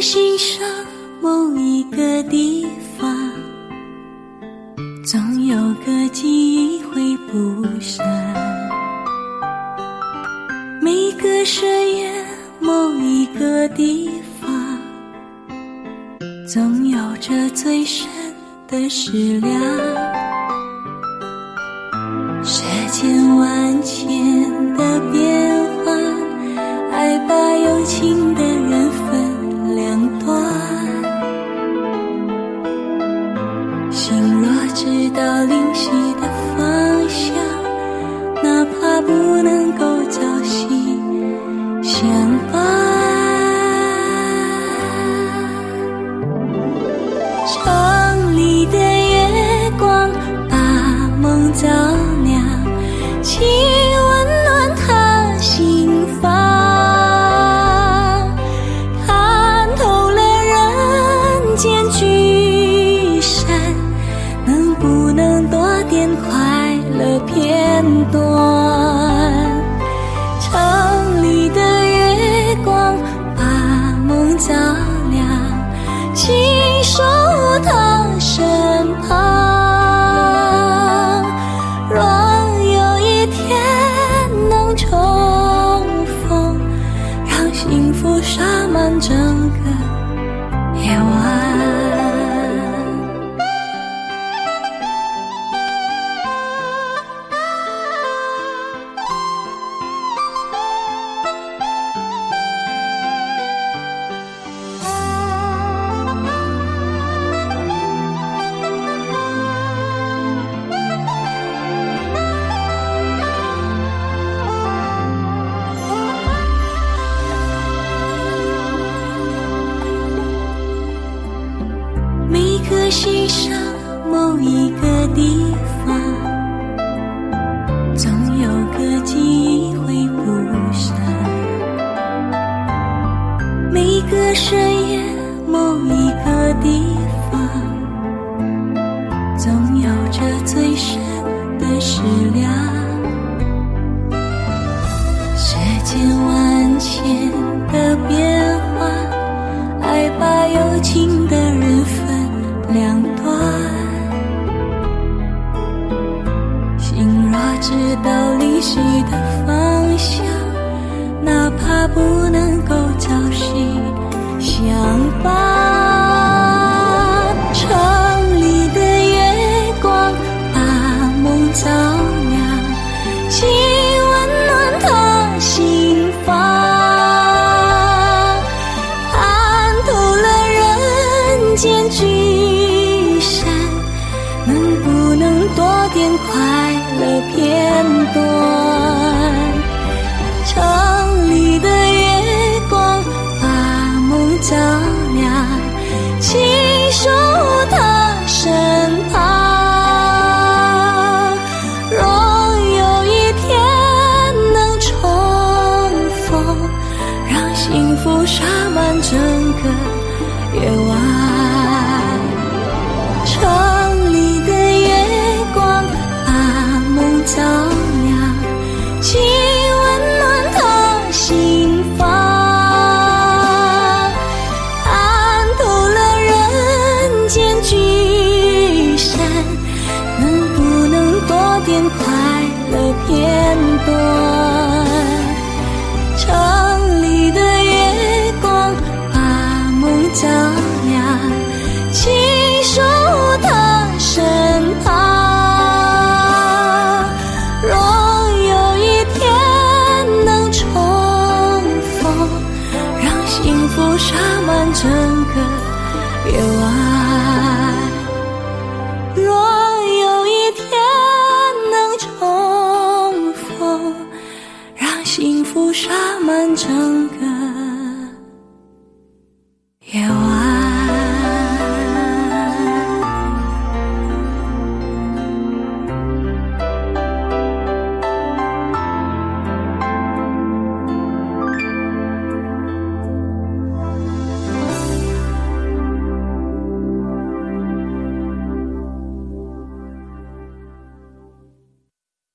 心上某一个地方，总有个记忆挥不散。每个深夜某一个地方，总有着最深的思量。世间万千的变化，爱把有情的。梦照心上某一个地方，总有个记忆会不散。每个深夜某一个地方，总有着最深的思量。世间万千的变幻，爱把有情知道离去的方向，哪怕不能够朝夕多点快乐片段？城里的月光把梦照亮，请守他身旁。若有一天能重逢，让幸福洒满整个夜晚。幸福洒满整个夜晚。若有一天能重逢，让幸福洒满整个